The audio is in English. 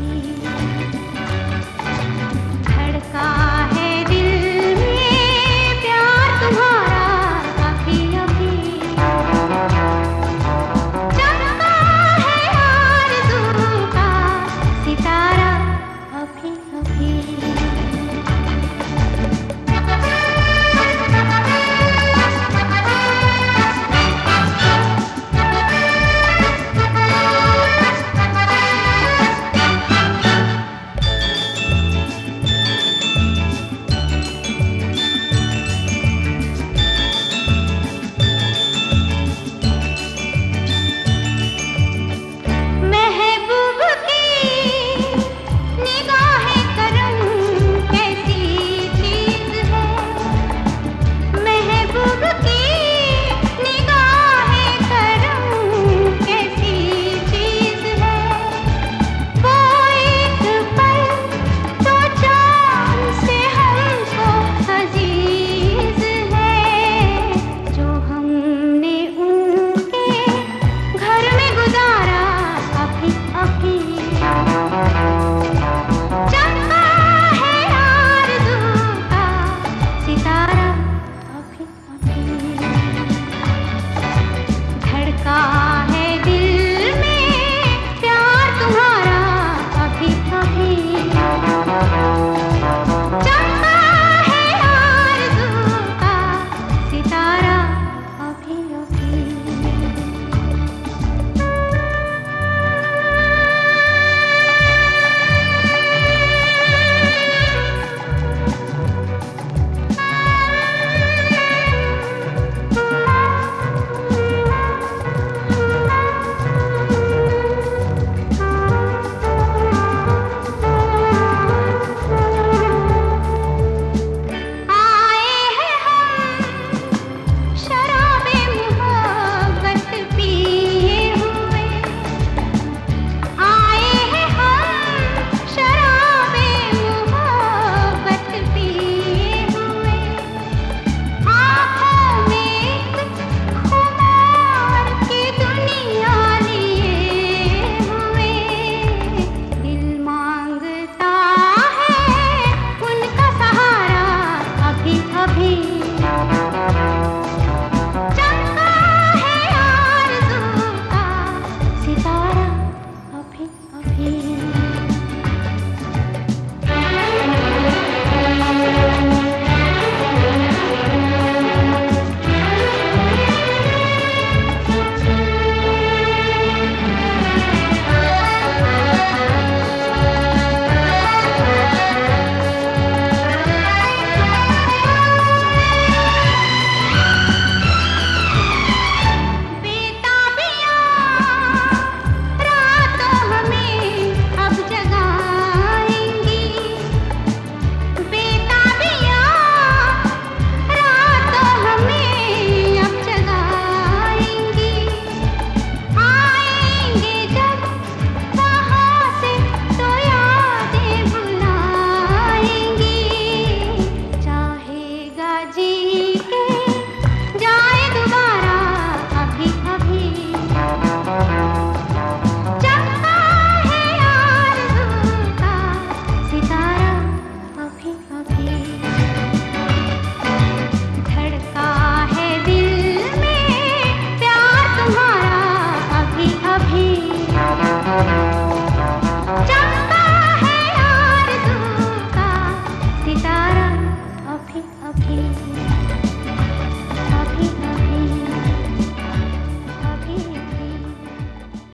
You.